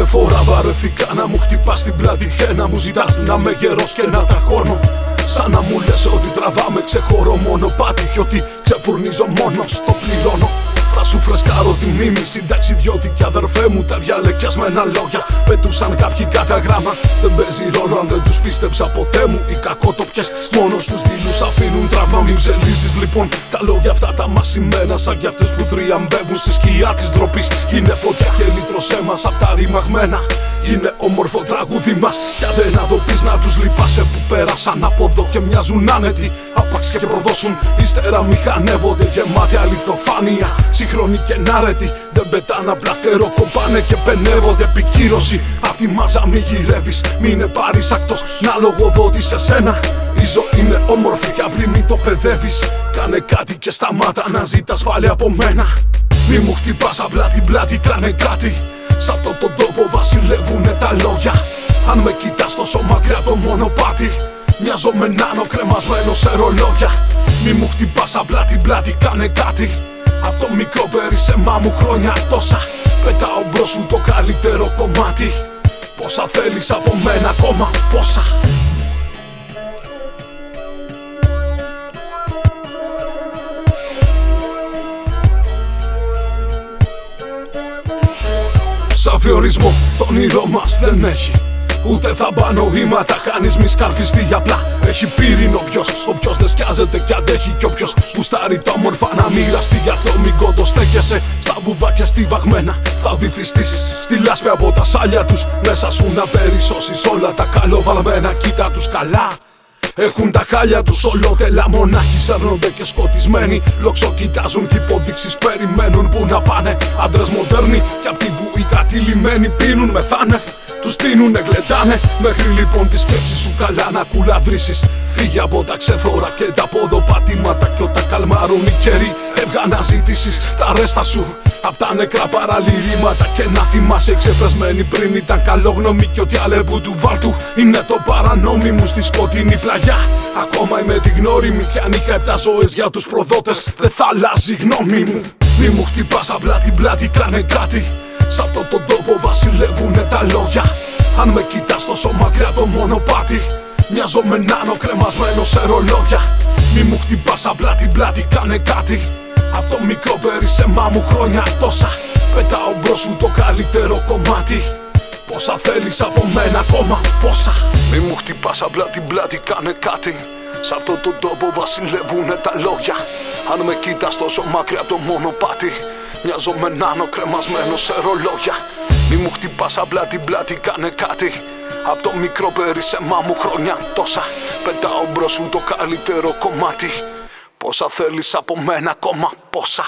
Κάθε φορά βαρεθήκα να μου χτυπάς την πλάτη και να μου ζητάς να με γερός και να τα χώνω. Σαν να μου λες ότι τραβάμε ξεχωρώ μονοπάτι Κι ότι ξεφουρνίζω μόνο στο πληρώνω θα σου φρεσκάρω τη μνήμη συνταξιδιώτη και αδερφέ μου τα διαλεκιασμένα λόγια Πετούσαν κάποιοι κατά γράμμα Δεν παίζει ρόλο αν δεν τους πίστεψα ποτέ μου Οι κακότοπιες μόνο στους δίλους αφήνουν τραύμα Μην ψελίσεις λοιπόν τα λόγια αυτά τα μασημένα Σαν κι αυτές που θριαμβεύουν στη σκιά της ντροπής Είναι φωτιά και λύτρωσέ μας απ' τα ρημαγμένα είναι όμορφο τραγούδι μας. Κι αν δεν να το πεις να τους λυπάσαι που πέρασαν από εδώ και μοιάζουν άνετοι. Άπαξ και προδώσουν, ύστερα μηχανεύονται γεμάτη αληθοφάνεια. Σύγχρονοι και νάρετοι δεν πετάνε απλά φτερό κομπάνε και πενεύονται. Επικύρωση απ' τη μάζα μη γυρεύεις. Μην είναι ακτό να λογοδότης σε σένα. Η ζωή είναι όμορφη και απλή μη το παιδεύεις. Κάνε κάτι και σταμάτα να ζητά πάλι από μένα. Μη μου χτυπάς απλά την πλάτη, κάνε κάτι. Σ' αυτόν τον τόπο βασιλεύουνε τα λόγια Αν με κοιτάς τόσο μακριά από το μονοπάτι Μοιάζω με νάνο κρεμασμένο σε ρολόγια. Μη μου χτυπάς απλά την πλάτη κάνε κάτι. Απ' το μικρό περίσσεμά μου χρόνια τόσα. Πετάω μπρος σου το καλύτερο κομμάτι. Πόσα θέλεις από μένα ακόμα πόσα. Σαν βιορισμό το όνειρό μας δεν έχει Ούτε θα μπάνω ήματα, κανείς μη σκαρφιστεί απλά. Έχει πύρινο βιος, όποιος δεν σκιάζεται κι αντέχει Κι όποιος. Γουστάρει τα όμορφα να μοιραστεί Γι' αυτό μην στέκεσαι στα βουβάκια στη βαγμένα Θα βυθιστείς. Στη λάσπη από τα σάλια τους Μέσα σου να περισσώσεις όλα τα καλοβαλμένα. Κοίτα τους καλά έχουν τα χάλια τους ολότελα. Μονάχοι σέρνονται και σκοτισμένοι. Λόξο κοιτάζουν και υποδείξεις περιμένουν που να πάνε. Άντρες μοντέρνοι και απ' τη βουή κατηλημένοι πίνουν μεθάνε τους στείνουνε γλεντάνε. Μέχρι λοιπόν τη σκέψη σου καλά να κουλαδρήσεις. Φύγε από τα ξεθόρα και τα ποδοπατήματα Κι όταν καλμαρούν οι καιροί έβγα να ζητήσεις τα ρέστα σου. Απ' τα νεκρά παραλυρήματα και να θυμάσαι ξεπεσμένη πριν ήταν καλόγνωμη Και ότι αλεπού του βάλτου είναι το παρανόμι μου στη σκοτεινή πλαγιά. Ακόμα είμαι τη γνώριμη κι αν είχα επτά ζωές για τους προδότες Δεν θα αλλάζει γνώμη μου. Μη μου χτυπάς απλά την πλάτη κάνε κάτι Σ' αυτόν τον τόπο βασιλεύουνε τα λόγια. Αν με κοιτάς τόσο μακριά από το μονοπάτι Μοιάζω με νάνο κρεμασμένος σε ρολόγια. Μη μου χτυπάς απλά την πλάτη κάνε κάτι. Απ' το μικρό περίσσεμά μου χρόνια τόσα. Πετάω μπρος σου το καλύτερο κομμάτι. Πόσα θέλεις από μένα ακόμα, πόσα. Μη μου χτυπάς απλά την πλάτη κάνε κάτι. Σ' αυτόν τον τόπο βασιλεύουνε τα λόγια. Αν με κοίτας τόσο μακριά από το μονοπάτι Μοιάζω με νάνο κρεμασμένος σε ρολόγια. Μη μου χτυπάς απλά την πλάτη κάνε κάτι. Απ' το μικρό περίσσεμά μου χρόνια τόσα. Πετάω μπρος σου το καλύτερο κομμάτι. Πόσα θέλεις από μένα ακόμα πόσα